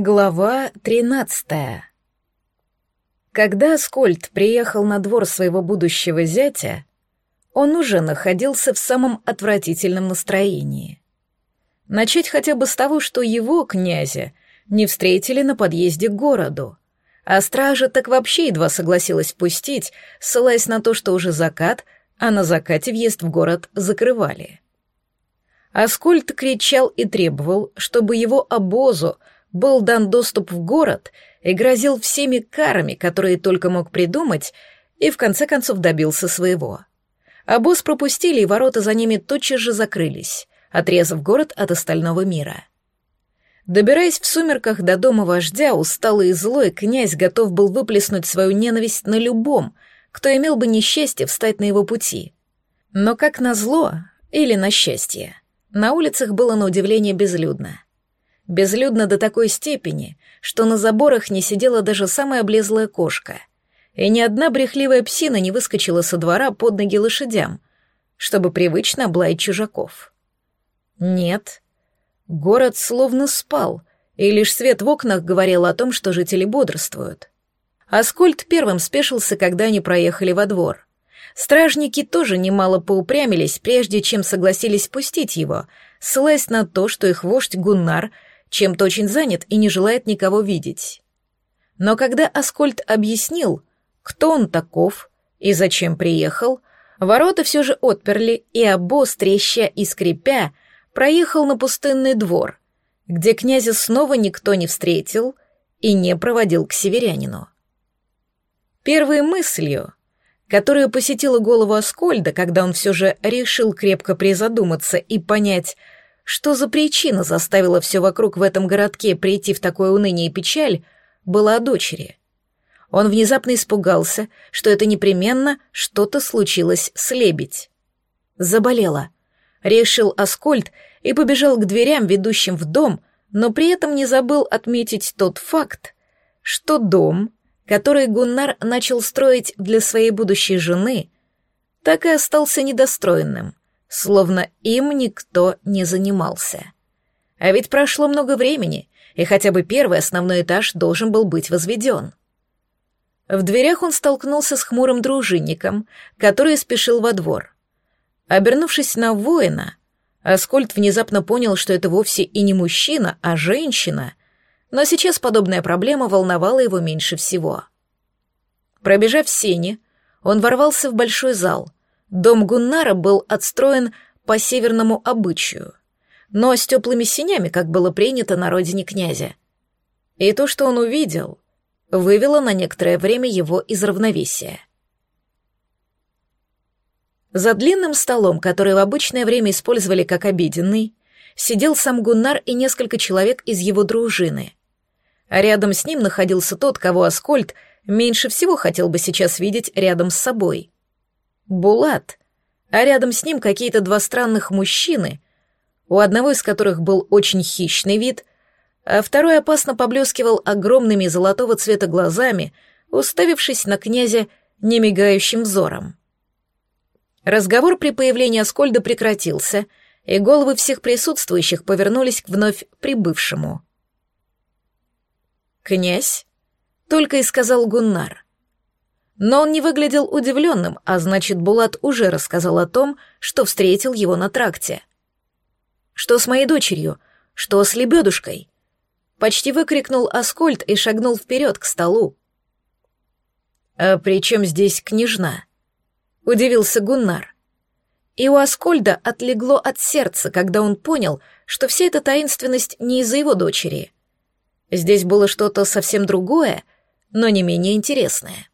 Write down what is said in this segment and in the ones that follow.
Глава тринадцатая. Когда Аскольд приехал на двор своего будущего зятя, он уже находился в самом отвратительном настроении. Начать хотя бы с того, что его, князя, не встретили на подъезде к городу, а стража так вообще едва согласилась пустить, ссылаясь на то, что уже закат, а на закате въезд в город закрывали. Аскольд кричал и требовал, чтобы его обозу был дан доступ в город и грозил всеми карами, которые только мог придумать, и в конце концов добился своего. А босс пропустили, и ворота за ними тотчас же закрылись, отрезав город от остального мира. Добираясь в сумерках до дома вождя, усталый и злой, князь готов был выплеснуть свою ненависть на любом, кто имел бы несчастье встать на его пути. Но как назло, или на счастье, на улицах было на удивление безлюдно. Безлюдно до такой степени, что на заборах не сидела даже самая облезлая кошка, и ни одна брехливая псина не выскочила со двора под ноги лошадям, чтобы привычно облаять чужаков. Нет, город словно спал, и лишь свет в окнах говорил о том, что жители бодрствуют. Аскольд первым спешился, когда они проехали во двор. Стражники тоже немало поупрямились, прежде чем согласились пустить его, ссылаясь на то, что их вождь Гуннар — чем-то очень занят и не желает никого видеть. Но когда Аскольд объяснил, кто он таков и зачем приехал, ворота все же отперли, и обоз, треща и скрипя, проехал на пустынный двор, где князя снова никто не встретил и не проводил к северянину. Первой мыслью, которая посетила голову Аскольда, когда он все же решил крепко призадуматься и понять, что за причина заставила все вокруг в этом городке прийти в такое уныние и печаль, была о дочери. Он внезапно испугался, что это непременно что-то случилось с лебедь. Заболела. Решил Аскольд и побежал к дверям, ведущим в дом, но при этом не забыл отметить тот факт, что дом, который Гуннар начал строить для своей будущей жены, так и остался недостроенным словно им никто не занимался. А ведь прошло много времени, и хотя бы первый основной этаж должен был быть возведен. В дверях он столкнулся с хмурым дружинником, который спешил во двор. Обернувшись на воина, Аскольд внезапно понял, что это вовсе и не мужчина, а женщина, но сейчас подобная проблема волновала его меньше всего. Пробежав сени, он ворвался в большой зал — Дом Гуннара был отстроен по северному обычаю, но с теплыми синями, как было принято на родине князя. И то, что он увидел, вывело на некоторое время его из равновесия. За длинным столом, который в обычное время использовали как обеденный, сидел сам Гуннар и несколько человек из его дружины. А рядом с ним находился тот, кого Аскольд меньше всего хотел бы сейчас видеть рядом с собой — Булат, а рядом с ним какие-то два странных мужчины, у одного из которых был очень хищный вид, а второй опасно поблескивал огромными золотого цвета глазами, уставившись на князя немигающим взором. Разговор при появлении Аскольда прекратился, и головы всех присутствующих повернулись к вновь прибывшему. «Князь?» — только и сказал Гуннар — но он не выглядел удивленным, а значит, Булат уже рассказал о том, что встретил его на тракте. «Что с моей дочерью? Что с лебедушкой?» Почти выкрикнул Аскольд и шагнул вперед к столу. «А при чем здесь княжна?» — удивился Гуннар. И у Аскольда отлегло от сердца, когда он понял, что вся эта таинственность не из-за его дочери. Здесь было что-то совсем другое, но не менее интересное.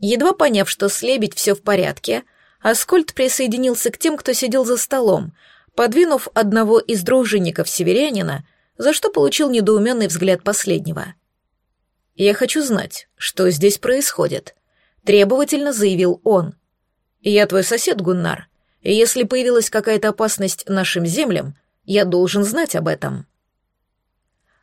Едва поняв, что с все в порядке, Аскольд присоединился к тем, кто сидел за столом, подвинув одного из дружинников северянина, за что получил недоуменный взгляд последнего. «Я хочу знать, что здесь происходит», — требовательно заявил он. «Я твой сосед, Гуннар, и если появилась какая-то опасность нашим землям, я должен знать об этом».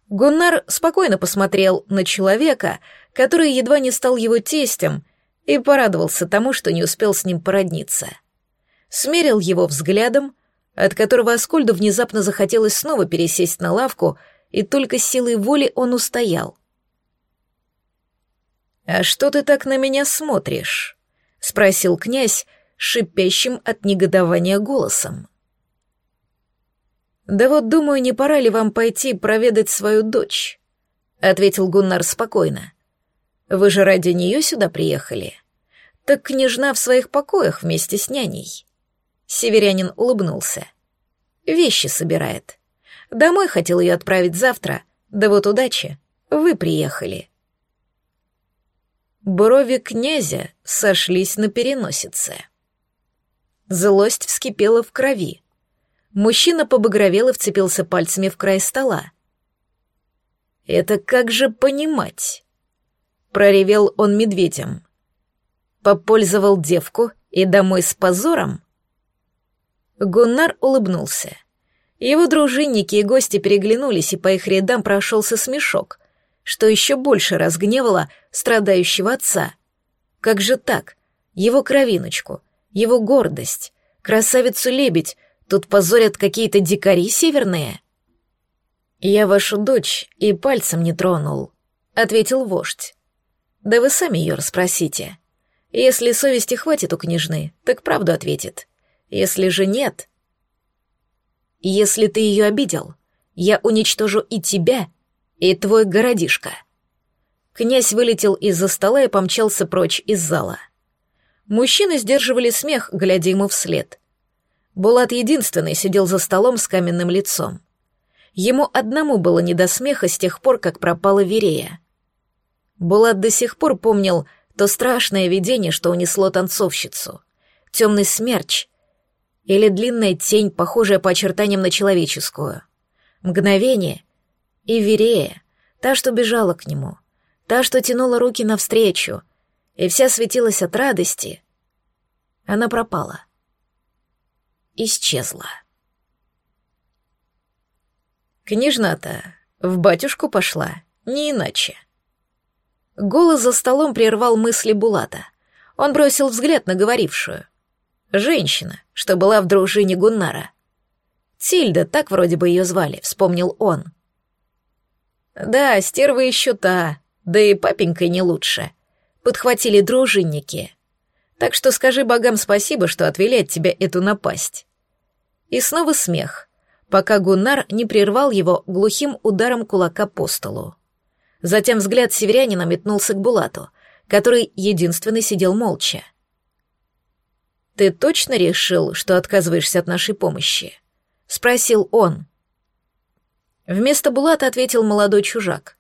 Гуннар спокойно посмотрел на человека, который едва не стал его тестем, и порадовался тому, что не успел с ним породниться. Смерил его взглядом, от которого Аскольду внезапно захотелось снова пересесть на лавку и только силой воли он устоял. «А что ты так на меня смотришь?» — спросил князь, шипящим от негодования голосом. «Да вот думаю, не пора ли вам пойти проведать свою дочь?» — ответил Гуннар спокойно. «Вы же ради нее сюда приехали. Так княжна в своих покоях вместе с няней». Северянин улыбнулся. «Вещи собирает. Домой хотел ее отправить завтра, да вот удачи, вы приехали». Брови князя сошлись на переносице. Злость вскипела в крови. Мужчина побагровел и вцепился пальцами в край стола. «Это как же понимать?» Проревел он медведем. «Попользовал девку и домой с позором?» Гуннар улыбнулся. Его дружинники и гости переглянулись, и по их рядам прошелся смешок, что еще больше разгневало страдающего отца. Как же так? Его кровиночку, его гордость, красавицу-лебедь тут позорят какие-то дикари северные? «Я вашу дочь и пальцем не тронул», — ответил вождь. «Да вы сами ее расспросите. Если совести хватит у княжны, так правду ответит. Если же нет...» «Если ты ее обидел, я уничтожу и тебя, и твой городишко». Князь вылетел из-за стола и помчался прочь из зала. Мужчины сдерживали смех, глядя ему вслед. Булат единственный сидел за столом с каменным лицом. Ему одному было не до смеха с тех пор, как пропала Верея. Булат до сих пор помнил то страшное видение, что унесло танцовщицу. Темный смерч или длинная тень, похожая по очертаниям на человеческую. Мгновение, и Верея, та, что бежала к нему, та, что тянула руки навстречу, и вся светилась от радости, она пропала. Исчезла. Княжна-то в батюшку пошла, не иначе. Голос за столом прервал мысли Булата. Он бросил взгляд на говорившую. Женщина, что была в дружине Гуннара. Тильда, так вроде бы ее звали, вспомнил он. Да, стерва еще та, да и папенька не лучше подхватили дружинники. Так что скажи богам спасибо, что отвели от тебя эту напасть. И снова смех, пока Гуннар не прервал его глухим ударом кулака по столу. Затем взгляд северянина метнулся к Булату, который единственный сидел молча. «Ты точно решил, что отказываешься от нашей помощи?» — спросил он. Вместо Булата ответил молодой чужак.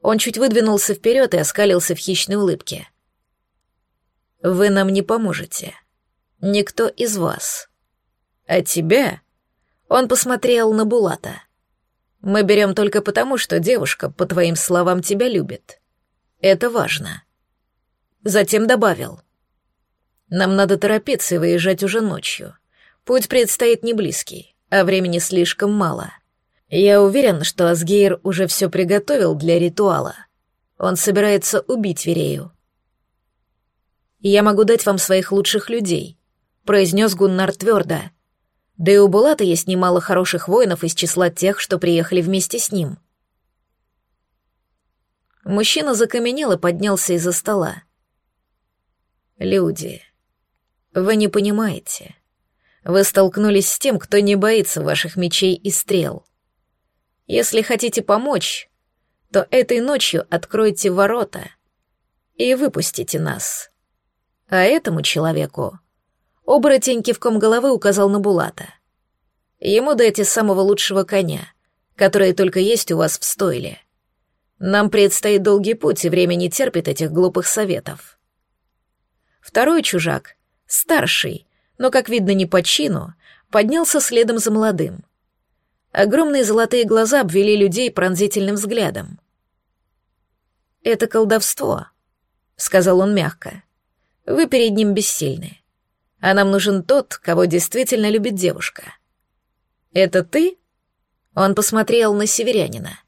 Он чуть выдвинулся вперед и оскалился в хищной улыбке. «Вы нам не поможете. Никто из вас. А тебя...» Он посмотрел на Булата. «Мы берем только потому, что девушка, по твоим словам, тебя любит. Это важно». Затем добавил. «Нам надо торопиться и выезжать уже ночью. Путь предстоит не близкий, а времени слишком мало». Я уверен, что Асгейр уже все приготовил для ритуала. Он собирается убить Верею. «Я могу дать вам своих лучших людей», — произнес Гуннар твердо. «Да и у Булата есть немало хороших воинов из числа тех, что приехали вместе с ним». Мужчина закаменел и поднялся из-за стола. «Люди, вы не понимаете. Вы столкнулись с тем, кто не боится ваших мечей и стрел. Если хотите помочь, то этой ночью откройте ворота и выпустите нас. А этому человеку оборотень кивком головы указал на Булата. Ему дайте самого лучшего коня, который только есть у вас в стойле. Нам предстоит долгий путь, и время не терпит этих глупых советов. Второй чужак, старший, но, как видно, не по чину, поднялся следом за молодым — Огромные золотые глаза обвели людей пронзительным взглядом. «Это колдовство», — сказал он мягко. «Вы перед ним бессильны. А нам нужен тот, кого действительно любит девушка». «Это ты?» Он посмотрел на северянина.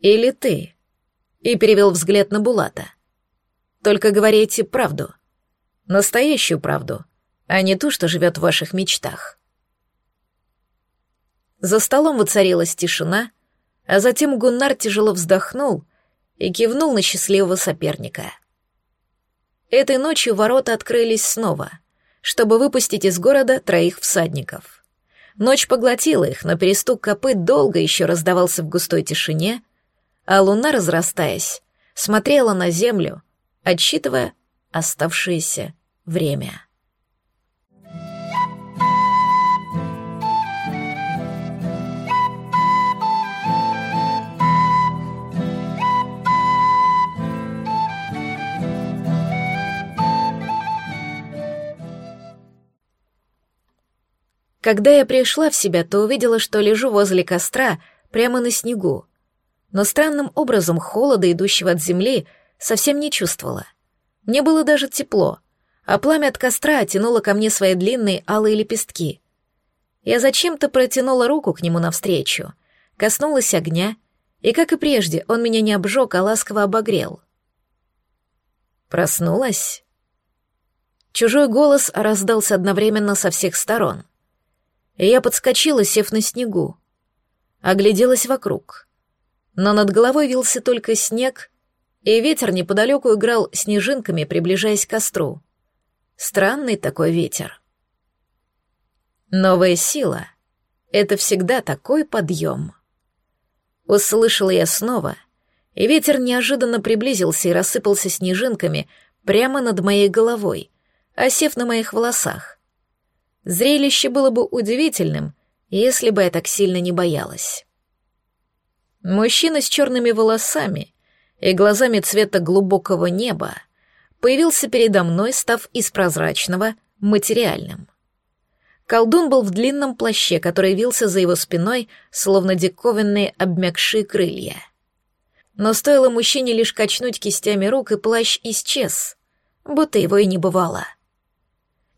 «Или ты?» И перевел взгляд на Булата. «Только говорите правду. Настоящую правду, а не ту, что живет в ваших мечтах». За столом воцарилась тишина, А затем Гуннар тяжело вздохнул и кивнул на счастливого соперника. Этой ночью ворота открылись снова, чтобы выпустить из города троих всадников. Ночь поглотила их, но перестук копыт долго еще раздавался в густой тишине, а луна, разрастаясь, смотрела на землю, отсчитывая оставшееся время. Когда я пришла в себя, то увидела, что лежу возле костра прямо на снегу. Но странным образом холода, идущего от земли, совсем не чувствовала. Мне было даже тепло, а пламя от костра тянуло ко мне свои длинные алые лепестки. Я зачем-то протянула руку к нему навстречу, коснулась огня, и, как и прежде, он меня не обжег, а ласково обогрел. Проснулась? Чужой голос раздался одновременно со всех сторон — я подскочила, сев на снегу. Огляделась вокруг. Но над головой вился только снег, и ветер неподалеку играл снежинками, приближаясь к костру. Странный такой ветер. Новая сила — это всегда такой подъем. Услышала я снова, и ветер неожиданно приблизился и рассыпался снежинками прямо над моей головой, осев на моих волосах. Зрелище было бы удивительным, если бы я так сильно не боялась. Мужчина с черными волосами и глазами цвета глубокого неба появился передо мной, став из прозрачного материальным. Колдун был в длинном плаще, который вился за его спиной, словно диковинные обмякшие крылья. Но стоило мужчине лишь качнуть кистями рук, и плащ исчез, будто его и не бывало.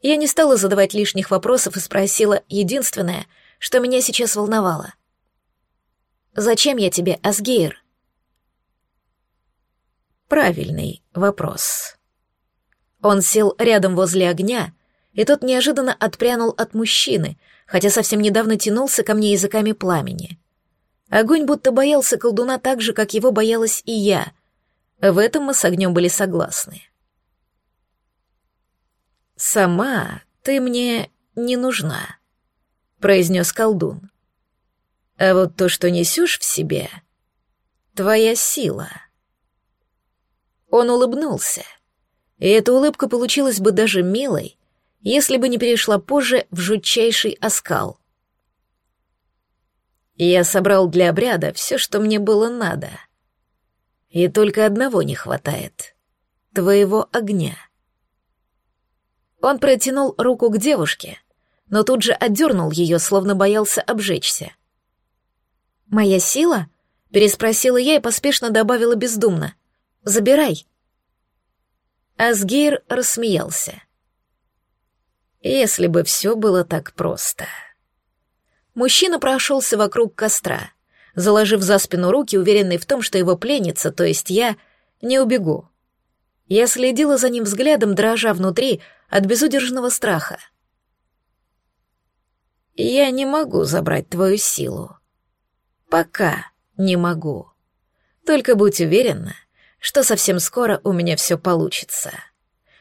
Я не стала задавать лишних вопросов и спросила единственное, что меня сейчас волновало. «Зачем я тебе, Асгейр?» Правильный вопрос. Он сел рядом возле огня, и тот неожиданно отпрянул от мужчины, хотя совсем недавно тянулся ко мне языками пламени. Огонь будто боялся колдуна так же, как его боялась и я. В этом мы с огнем были согласны. «Сама ты мне не нужна», — произнес колдун. «А вот то, что несешь в себе, твоя сила». Он улыбнулся, и эта улыбка получилась бы даже милой, если бы не перешла позже в жутчайший оскал. Я собрал для обряда все, что мне было надо. И только одного не хватает — твоего огня. Он протянул руку к девушке, но тут же отдернул ее, словно боялся обжечься. «Моя сила?» — переспросила я и поспешно добавила бездумно. «Забирай». Асгейр рассмеялся. «Если бы все было так просто». Мужчина прошелся вокруг костра, заложив за спину руки, уверенный в том, что его пленница, то есть я, не убегу. Я следила за ним взглядом, дрожа внутри от безудержного страха. «Я не могу забрать твою силу. Пока не могу. Только будь уверена, что совсем скоро у меня все получится.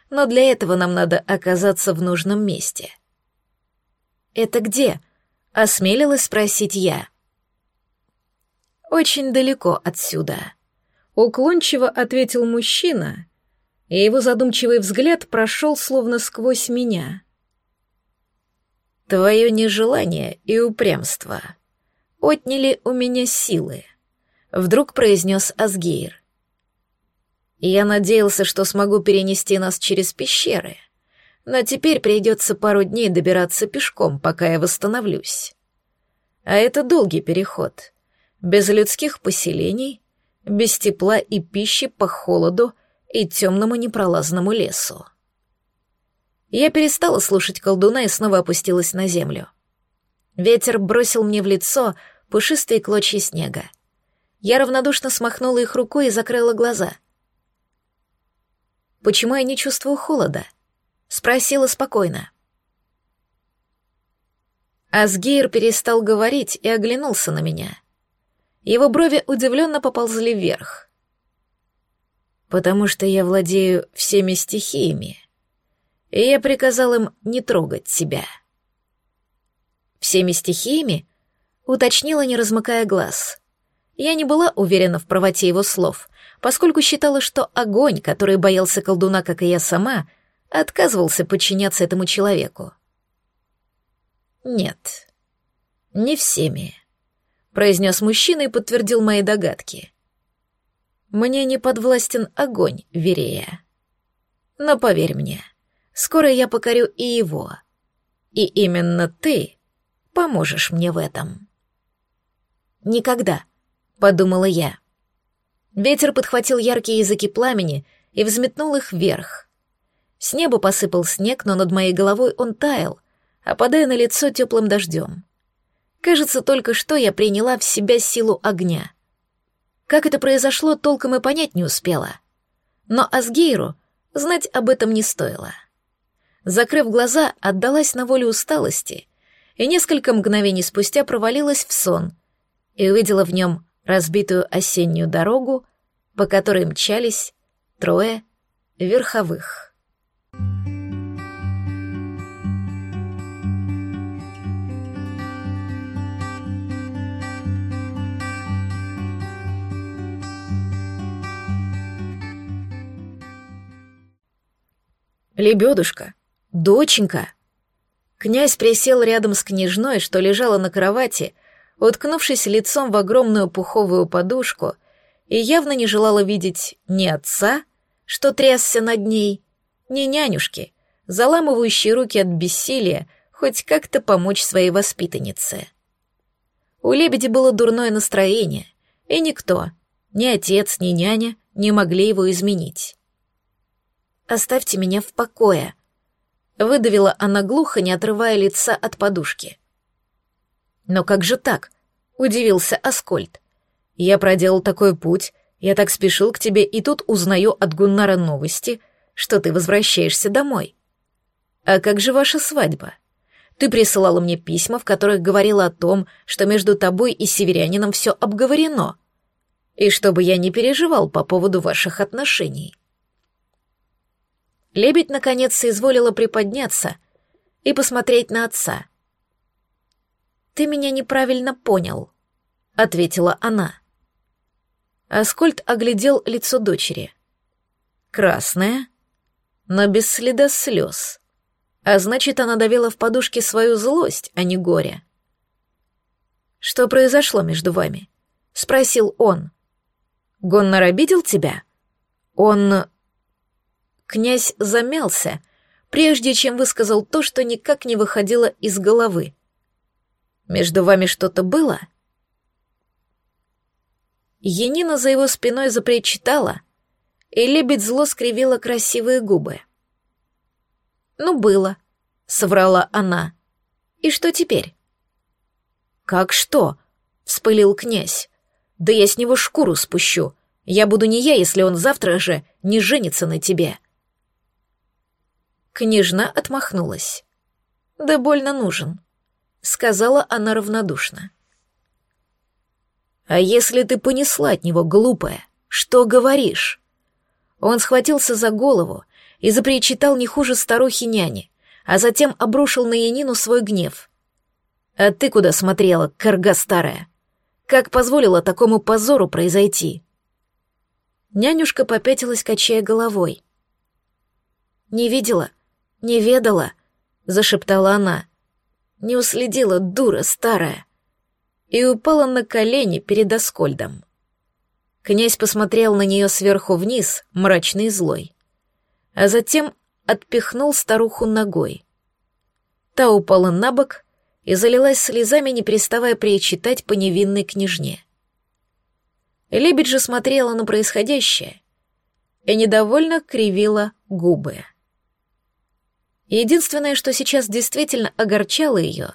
Но для этого нам надо оказаться в нужном месте». «Это где?» — осмелилась спросить я. «Очень далеко отсюда», — уклончиво ответил мужчина — и его задумчивый взгляд прошел словно сквозь меня. «Твое нежелание и упрямство отняли у меня силы», — вдруг произнес Асгейр. «Я надеялся, что смогу перенести нас через пещеры, но теперь придется пару дней добираться пешком, пока я восстановлюсь. А это долгий переход, без людских поселений, без тепла и пищи по холоду — и темному непролазному лесу. Я перестала слушать колдуна и снова опустилась на землю. Ветер бросил мне в лицо пушистые клочья снега. Я равнодушно смахнула их рукой и закрыла глаза. «Почему я не чувствую холода?» — спросила спокойно. Асгейр перестал говорить и оглянулся на меня. Его брови удивленно поползли вверх. «Потому что я владею всеми стихиями, и я приказал им не трогать тебя». «Всеми стихиями?» — уточнила, не размыкая глаз. Я не была уверена в правоте его слов, поскольку считала, что огонь, который боялся колдуна, как и я сама, отказывался подчиняться этому человеку. «Нет, не всеми», — произнес мужчина и подтвердил мои догадки. «Мне не подвластен огонь, Верея. Но поверь мне, скоро я покорю и его. И именно ты поможешь мне в этом». «Никогда», — подумала я. Ветер подхватил яркие языки пламени и взметнул их вверх. С неба посыпал снег, но над моей головой он таял, опадая на лицо теплым дождем. Кажется, только что я приняла в себя силу огня. Как это произошло, толком и понять не успела. Но Асгейру знать об этом не стоило. Закрыв глаза, отдалась на волю усталости и несколько мгновений спустя провалилась в сон и увидела в нем разбитую осеннюю дорогу, по которой мчались трое верховых. «Лебедушка! Доченька!» Князь присел рядом с княжной, что лежала на кровати, уткнувшись лицом в огромную пуховую подушку, и явно не желала видеть ни отца, что трясся над ней, ни нянюшки, заламывающие руки от бессилия хоть как-то помочь своей воспитаннице. У лебеди было дурное настроение, и никто, ни отец, ни няня, не могли его изменить. Оставьте меня в покое», — выдавила она глухо, не отрывая лица от подушки. «Но как же так?» — удивился Аскольд. «Я проделал такой путь, я так спешил к тебе, и тут узнаю от Гуннара новости, что ты возвращаешься домой. А как же ваша свадьба? Ты присылала мне письма, в которых говорила о том, что между тобой и северянином все обговорено, и чтобы я не переживал по поводу ваших отношений». Лебедь наконец соизволила приподняться и посмотреть на отца. «Ты меня неправильно понял», — ответила она. Аскольд оглядел лицо дочери. Красное, но без следа слез. А значит, она давила в подушке свою злость, а не горе. «Что произошло между вами?» — спросил он. «Гоннор обидел тебя?» «Он Князь замялся, прежде чем высказал то, что никак не выходило из головы. «Между вами что-то было?» Енина за его спиной запричитала, и лебедь зло скривила красивые губы. «Ну, было», — соврала она. «И что теперь?» «Как что?» — вспылил князь. «Да я с него шкуру спущу. Я буду не я, если он завтра же не женится на тебе». Княжна отмахнулась. «Да больно нужен», — сказала она равнодушно. «А если ты понесла от него, глупая, что говоришь?» Он схватился за голову и запричитал не хуже старухи-няни, а затем обрушил на Янину свой гнев. «А ты куда смотрела, корга старая? Как позволила такому позору произойти?» Нянюшка попятилась, качая головой. «Не видела, «Не ведала», — зашептала она. «Не уследила, дура старая». И упала на колени перед Аскольдом. Князь посмотрел на нее сверху вниз, мрачный и злой. А затем отпихнул старуху ногой. Та упала на бок и залилась слезами, не переставая причитать по невинной княжне. Лебедь же смотрела на происходящее и недовольно кривила губы. Единственное, что сейчас действительно огорчало ее,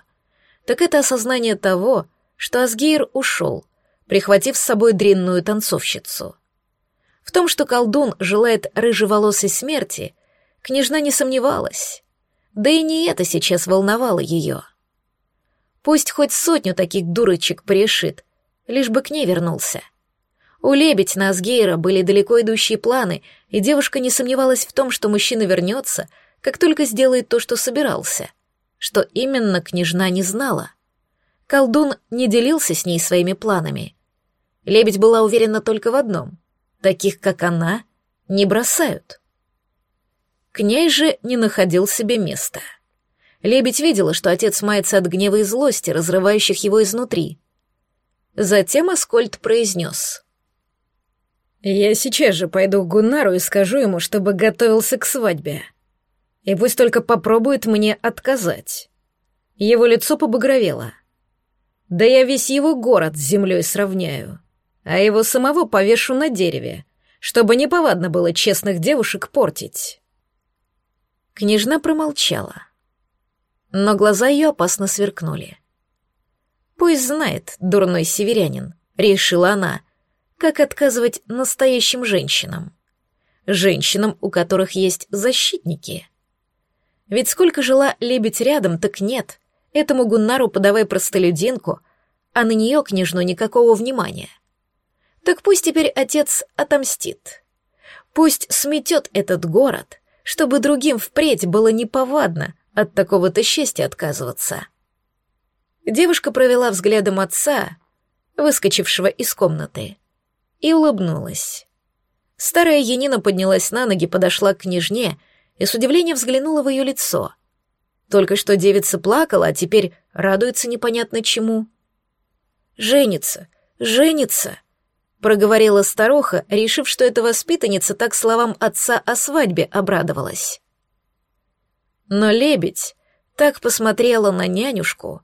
так это осознание того, что Асгейр ушел, прихватив с собой дрянную танцовщицу. В том, что колдун желает рыжеволосой смерти, княжна не сомневалась. Да и не это сейчас волновало ее. Пусть хоть сотню таких дурочек пришит, лишь бы к ней вернулся. У лебедь на Асгейра были далеко идущие планы, и девушка не сомневалась в том, что мужчина вернется, как только сделает то, что собирался. Что именно, княжна не знала. Колдун не делился с ней своими планами. Лебедь была уверена только в одном — таких, как она, не бросают. К ней же не находил себе места. Лебедь видела, что отец мается от гнева и злости, разрывающих его изнутри. Затем Аскольд произнес. «Я сейчас же пойду к Гуннару и скажу ему, чтобы готовился к свадьбе. И пусть только попробует мне отказать». Его лицо побагровело. «Да я весь его город с землей сравняю, а его самого повешу на дереве, чтобы неповадно было честных девушек портить». Княжна промолчала но глаза ее опасно сверкнули. «Пусть знает, дурной северянин», — решила она, как отказывать настоящим женщинам. Женщинам, у которых есть защитники. Ведь сколько жила лебедь рядом, так нет. Этому Гуннару подавай простолюдинку, а на нее, княжну, никакого внимания. Так пусть теперь отец отомстит. Пусть сметет этот город, чтобы другим впредь было неповадно от такого-то счастья отказываться. Девушка провела взглядом отца, выскочившего из комнаты, и улыбнулась. Старая Янина поднялась на ноги, подошла к княжне и с удивлением взглянула в ее лицо. Только что девица плакала, а теперь радуется непонятно чему. «Женится, женится!» — проговорила старуха, решив, что эта воспитанница так словам отца о свадьбе обрадовалась. Но лебедь так посмотрела на нянюшку,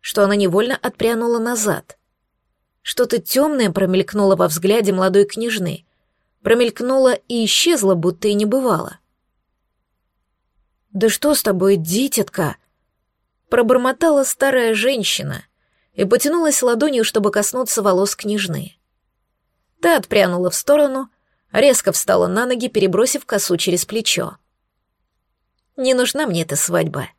что она невольно отпрянула назад. Что-то темное промелькнуло во взгляде молодой княжны, промелькнуло и исчезло, будто и не бывало. «Да что с тобой, дитятка?» Пробормотала старая женщина и потянулась ладонью, чтобы коснуться волос княжны. Та отпрянула в сторону, резко встала на ноги, перебросив косу через плечо. Не нужна мне эта свадьба.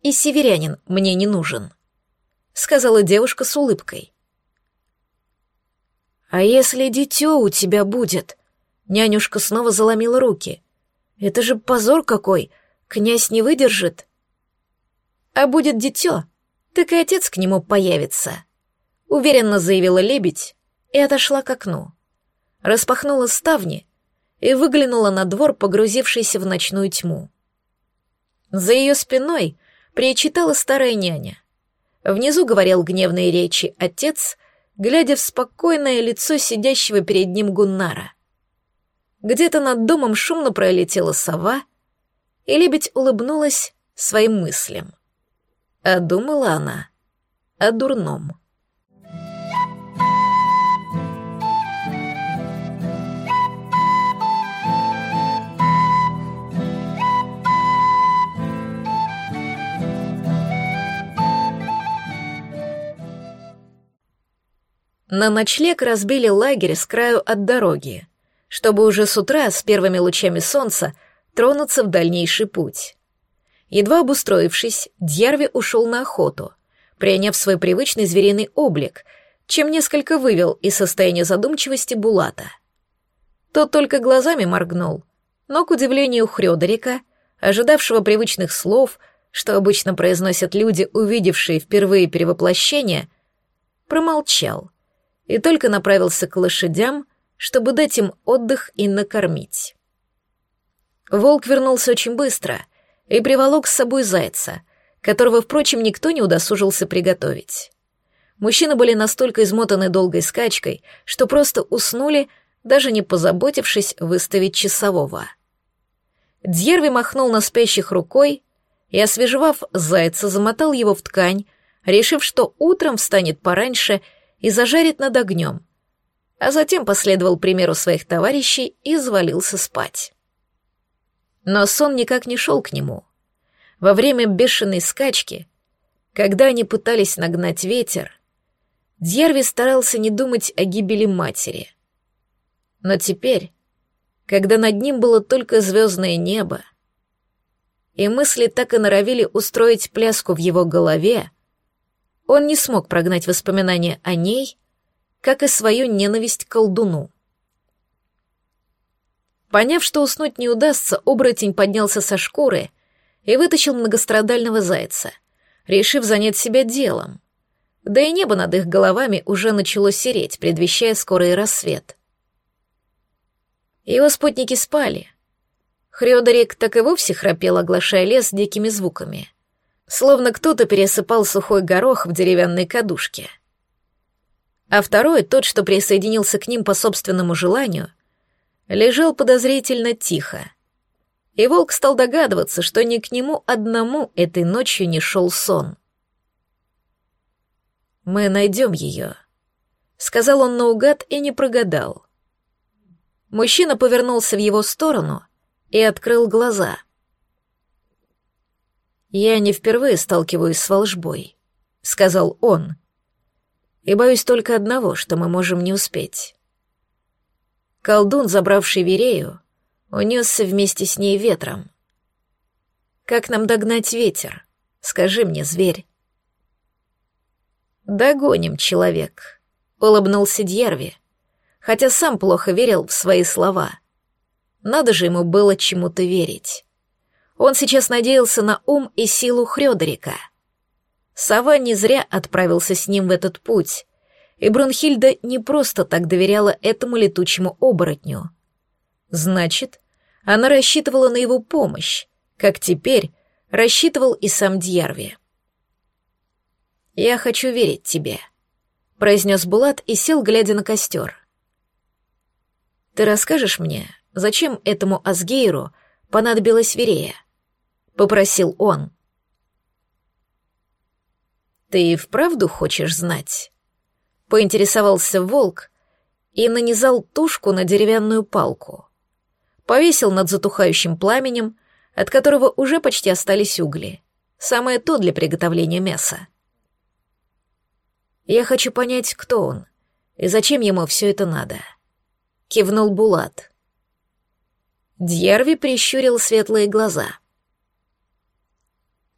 И северянин мне не нужен», — сказала девушка с улыбкой. «А если дитё у тебя будет?» Нянюшка снова заломила руки. «Это же позор какой! Князь не выдержит!» «А будет дитё, так и отец к нему появится», — уверенно заявила лебедь и отошла к окну. Распахнула ставни и выглянула на двор, погрузившийся в ночную тьму. За ее спиной причитала старая няня. Внизу говорил гневные речи отец, глядя в спокойное лицо сидящего перед ним Гуннара. Где-то над домом шумно пролетела сова, и лебедь улыбнулась своим мыслям. А думала она о дурном. На ночлег разбили лагерь с краю от дороги, чтобы уже с утра с первыми лучами солнца тронуться в дальнейший путь. Едва обустроившись, Дьярви ушел на охоту, приняв свой привычный звериный облик, чем несколько вывел из состояния задумчивости Булата. Тот только глазами моргнул, но, к удивлению Хрёдерика, ожидавшего привычных слов, что обычно произносят люди, увидевшие впервые перевоплощение, промолчал — и только направился к лошадям, чтобы дать им отдых и накормить. Волк вернулся очень быстро и приволок с собой зайца, которого, впрочем, никто не удосужился приготовить. Мужчины были настолько измотаны долгой скачкой, что просто уснули, даже не позаботившись выставить часового. Дьерви махнул на спящих рукой и, освежевав зайца, замотал его в ткань, решив, что утром встанет пораньше и зажарит над огнем, а затем последовал примеру своих товарищей и завалился спать. Но сон никак не шел к нему. Во время бешеной скачки, когда они пытались нагнать ветер, Дьярви старался не думать о гибели матери. Но теперь, когда над ним было только звездное небо, и мысли так и норовили устроить пляску в его голове, он не смог прогнать воспоминания о ней как и свою ненависть к колдуну. Поняв, что уснуть не удастся, оборотень поднялся со шкуры и вытащил многострадального зайца, решив занять себя делом. Да и небо над их головами уже начало сереть, предвещая скорый рассвет. Его спутники спали. Хриодарик так и вовсе храпел, оглашая лес дикими звуками. Словно кто-то пересыпал сухой горох в деревянной кадушке. А второй, тот, что присоединился к ним по собственному желанию, лежал подозрительно тихо. И волк стал догадываться, что ни к нему одному этой ночью не шел сон. «Мы найдем ее», — сказал он наугад и не прогадал. Мужчина повернулся в его сторону и открыл глаза. «Я не впервые сталкиваюсь с волжбой», — сказал он. «И боюсь только одного, что мы можем не успеть». Колдун, забравший Верею, унесся вместе с ней ветром. «Как нам догнать ветер? Скажи мне, зверь». «Догоним, человек», — улыбнулся Дьярви хотя сам плохо верил в свои слова. Надо же ему было чему-то верить. Он сейчас надеялся на ум и силу Хрёдерика. Сова не зря отправился с ним в этот путь, и Брунхильда не просто так доверяла этому летучему оборотню. Значит, она рассчитывала на его помощь, как теперь рассчитывал и сам Дьярви. «Я хочу верить тебе», — произнес Булат и сел, глядя на костер. Ты расскажешь мне, зачем этому Асгейру понадобилась Верея?» — попросил он. «Ты вправду хочешь знать?» — поинтересовался волк и нанизал тушку на деревянную палку. Повесил над затухающим пламенем, от которого уже почти остались угли. Самое то для приготовления мяса. Я хочу понять, кто он и зачем ему все это надо. — кивнул Булат. Дьярви прищурил светлые глаза.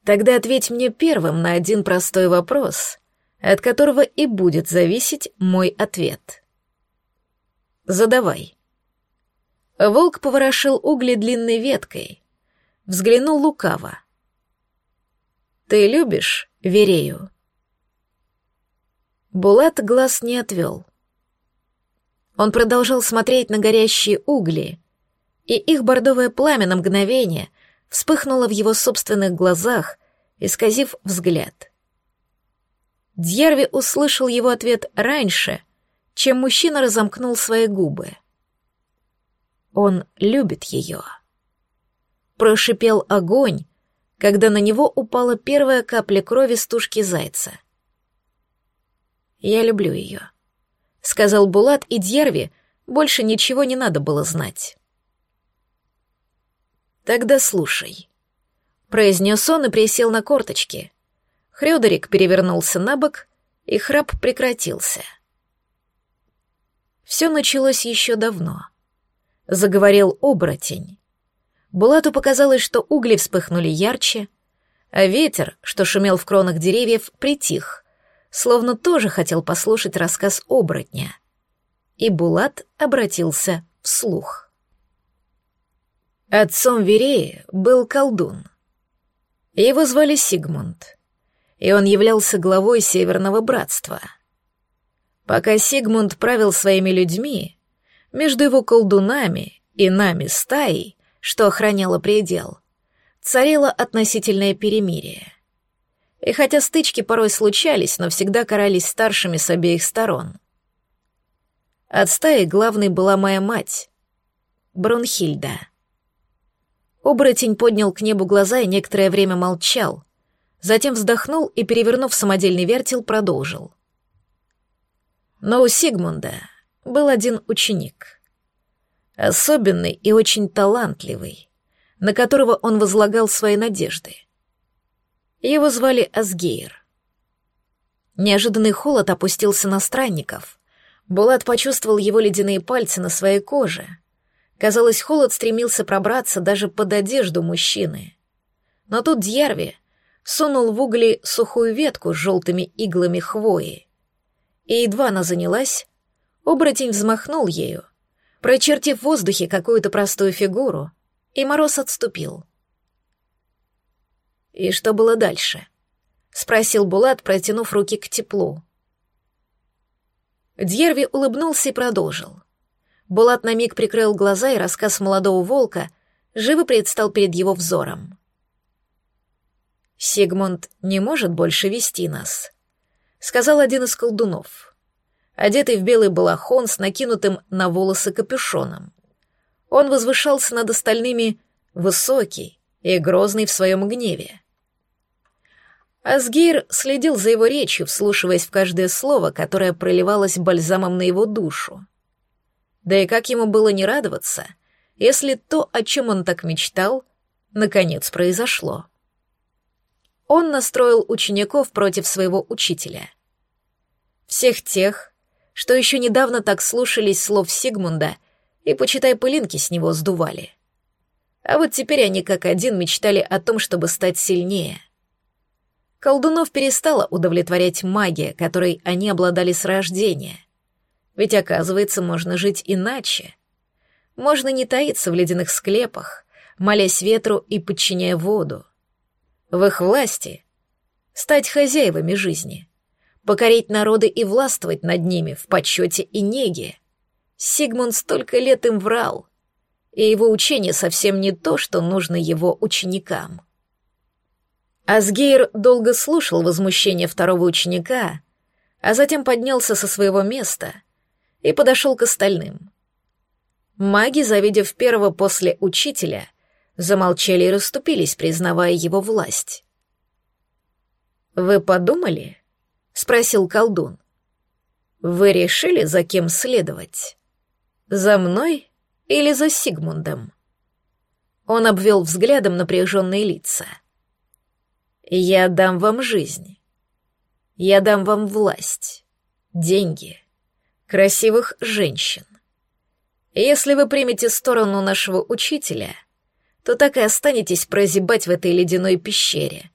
Тогда ответь мне первым на один простой вопрос, от которого и будет зависеть мой ответ. Задавай. Волк поворошил угли длинной веткой, взглянул лукаво. Ты любишь Верею? Булат глаз не отвел. Он продолжал смотреть на горящие угли, и их бордовое пламя на мгновение вспыхнуло в его собственных глазах, исказив взгляд. Дьярви услышал его ответ раньше, чем мужчина разомкнул свои губы. Он любит ее. Прошипел огонь, когда на него упала первая капля крови с тушки зайца. Я люблю ее. — сказал Булат, и Дьерви больше ничего не надо было знать. «Тогда слушай», — произнес он и присел на корточки. Хрёдерик перевернулся на бок, и храп прекратился. Все началось еще давно. Заговорил оборотень. Булату показалось, что угли вспыхнули ярче, а ветер, что шумел в кронах деревьев, притих, словно тоже хотел послушать рассказ оборотня. И Булат обратился вслух. Отцом Вереи был колдун. Его звали Сигмунд, и он являлся главой Северного Братства. Пока Сигмунд правил своими людьми, между его колдунами и нами стаей, что охраняло предел, царило относительное перемирие — и хотя стычки порой случались, но всегда карались старшими с обеих сторон. От стаи главной была моя мать, Брунхильда. Оборотень поднял к небу глаза и некоторое время молчал, затем вздохнул и, перевернув самодельный вертел, продолжил. Но у Сигмунда был один ученик. Особенный и очень талантливый, на которого он возлагал свои надежды — его звали Асгейр. Неожиданный холод опустился на странников. Булат почувствовал его ледяные пальцы на своей коже. Казалось, холод стремился пробраться даже под одежду мужчины. Но тут Дьярви сунул в угли сухую ветку с желтыми иглами хвои. И едва она занялась, Оборотень взмахнул ею, прочертив в воздухе какую-то простую фигуру, и мороз отступил. «И что было дальше?» — спросил Булат, протянув руки к теплу. Дьерви улыбнулся и продолжил. Булат на миг прикрыл глаза, и рассказ молодого волка живо предстал перед его взором. «Сигмунд не может больше вести нас», — сказал один из колдунов, одетый в белый балахон с накинутым на волосы капюшоном. Он возвышался над остальными высокий и грозный в своем гневе. Асгир следил за его речью, вслушиваясь в каждое слово, которое проливалось бальзамом на его душу. Да и как ему было не радоваться, если то, о чем он так мечтал, наконец произошло. Он настроил учеников против своего учителя. Всех тех, что еще недавно так слушались слов Сигмунда и, почитай, пылинки с него сдували. А вот теперь они как один мечтали о том, чтобы стать сильнее. Колдунов перестала удовлетворять магия, которой они обладали с рождения — ведь, оказывается, можно жить иначе. Можно не таиться в ледяных склепах, молясь ветру и подчиняя воду. В их власти стать хозяевами жизни, покорить народы и властвовать над ними в почете и неге. Сигмунд столько лет им врал, и его учение совсем не то, что нужно его ученикам. Асгейр долго слушал возмущение второго ученика, а затем поднялся со своего места — и подошел к остальным. Маги, завидев первого после учителя, замолчали и расступились, признавая его власть. «Вы подумали?» — спросил колдун. «Вы решили, за кем следовать? За мной или за Сигмундом?» Он обвел взглядом напряженные лица. «Я дам вам жизнь. Я дам вам власть, деньги, красивых женщин. Если вы примете сторону нашего учителя, то так и останетесь прозябать в этой ледяной пещере,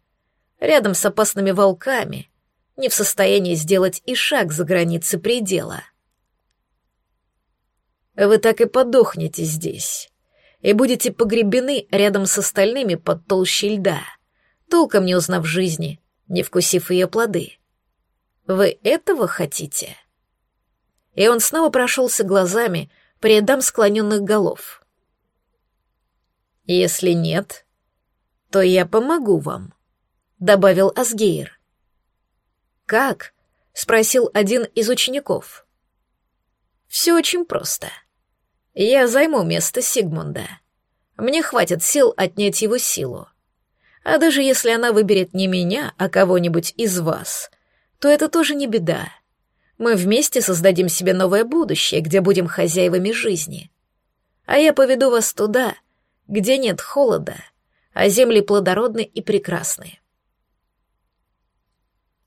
рядом с опасными волками, не в состоянии сделать и шаг за границы предела. Вы так и подохнете здесь, и будете погребены рядом с остальными под толщей льда, толком не узнав жизни, не вкусив ее плоды. Вы этого хотите?» и он снова прошелся глазами по рядам склоненных голов. «Если нет, то я помогу вам», — добавил Асгейр. «Как?» — спросил один из учеников. «Все очень просто. Я займу место Сигмунда. Мне хватит сил отнять его силу. А даже если она выберет не меня, а кого-нибудь из вас, то это тоже не беда. Мы вместе создадим себе новое будущее, где будем хозяевами жизни. А я поведу вас туда, где нет холода, а земли плодородны и прекрасны.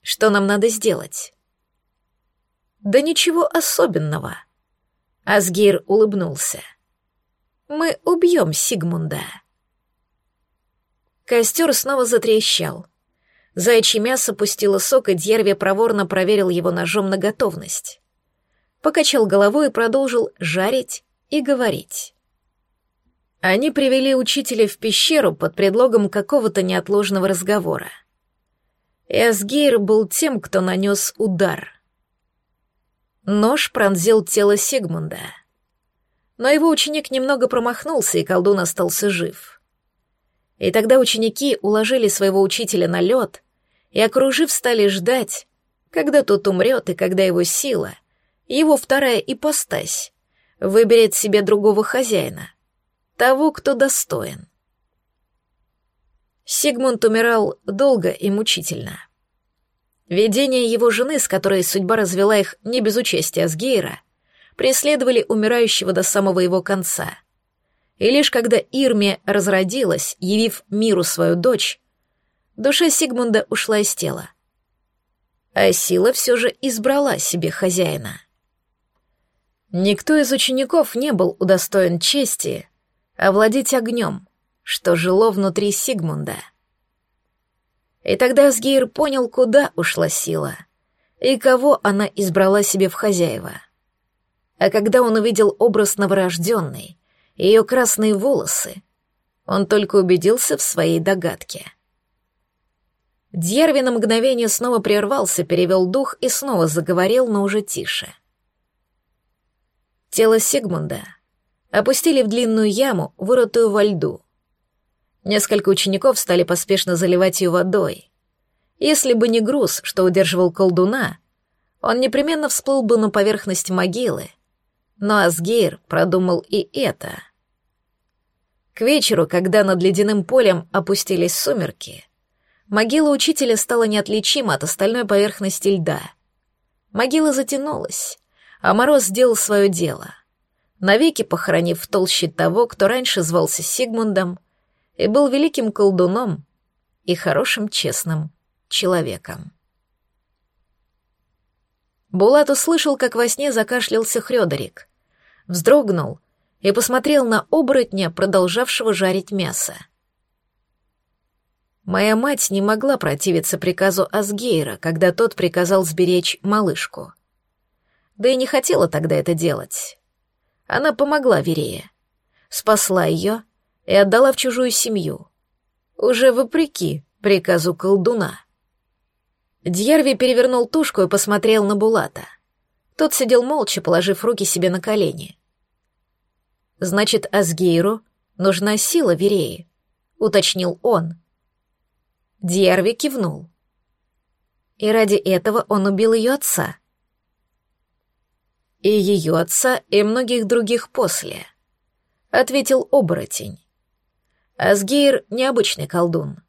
Что нам надо сделать? Да ничего особенного. Асгир улыбнулся. Мы убьем Сигмунда. Костер снова затрещал. Зайчье мясо пустило сок, и Дьерви проворно проверил его ножом на готовность. Покачал головой и продолжил жарить и говорить. Они привели учителя в пещеру под предлогом какого-то неотложного разговора. Эсгейр был тем, кто нанес удар. Нож пронзил тело Сигмунда. Но его ученик немного промахнулся, и колдун остался жив. И тогда ученики уложили своего учителя на лед и, окружив, стали ждать, когда тот умрет и когда его сила, его вторая ипостась, выберет себе другого хозяина, того, кто достоин. Сигмунд умирал долго и мучительно. Видения его жены, с которой судьба развела их не без участия Асгейра, преследовали умирающего до самого его конца. И лишь когда Ирме разродилась, явив миру свою дочь, Душа Сигмунда ушла из тела. А сила все же избрала себе хозяина. Никто из учеников не был удостоен чести овладеть огнем, что жило внутри Сигмунда. И тогда Сгейр понял, куда ушла сила и кого она избрала себе в хозяева. А когда он увидел образ новорожденной, ее красные волосы, он только убедился в своей догадке. Дьярви на мгновение снова прервался, перевел дух и снова заговорил, но уже тише. Тело Сигмунда опустили в длинную яму, вырытую во льду. Несколько учеников стали поспешно заливать ее водой. Если бы не груз, что удерживал колдуна, он непременно всплыл бы на поверхность могилы. Но Асгейр продумал и это. К вечеру, когда над ледяным полем опустились сумерки, могила учителя стала неотличима от остальной поверхности льда. Могила затянулась, а мороз сделал свое дело, навеки похоронив в толще того, кто раньше звался Сигмундом и был великим колдуном и хорошим честным человеком. Булат услышал, как во сне закашлялся Хрёдерик, вздрогнул и посмотрел на оборотня, продолжавшего жарить мясо. Моя мать не могла противиться приказу Асгейра, когда тот приказал сберечь малышку. Да и не хотела тогда это делать. Она помогла Верее, спасла ее и отдала в чужую семью, уже вопреки приказу колдуна. Дьярви перевернул тушку и посмотрел на Булата. Тот сидел молча, положив руки себе на колени. «Значит, Асгейру нужна сила Вереи», — уточнил он. Дьярви кивнул. И ради этого он убил ее отца. И ее отца, и многих других после, — ответил оборотень. Асгейр — необычный колдун.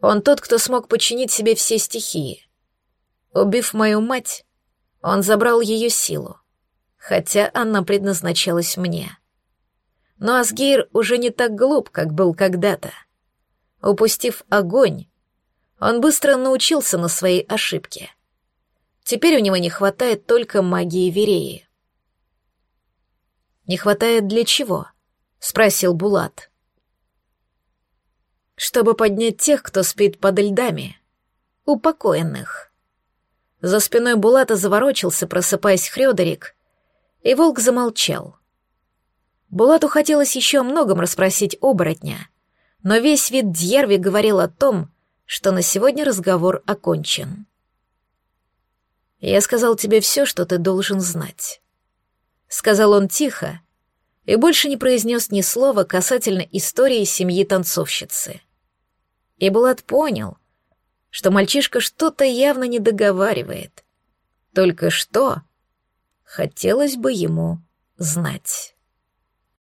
Он тот, кто смог подчинить себе все стихии. Убив мою мать, он забрал ее силу, хотя она предназначалась мне. Но Асгейр уже не так глуп, как был когда-то. Упустив огонь, он быстро научился на своей ошибке. Теперь у него не хватает только магии Вереи. «Не хватает для чего?» — спросил Булат чтобы поднять тех, кто спит под льдами, упокоенных. За спиной Булата заворочился, просыпаясь Хрёдерик, и волк замолчал. Булату хотелось еще о многом расспросить оборотня, но весь вид Дьерви говорил о том, что на сегодня разговор окончен. «Я сказал тебе все, что ты должен знать», — сказал он тихо, и больше не произнес ни слова касательно истории семьи танцовщицы и Булат понял, что мальчишка что-то явно не договаривает. Только что хотелось бы ему знать.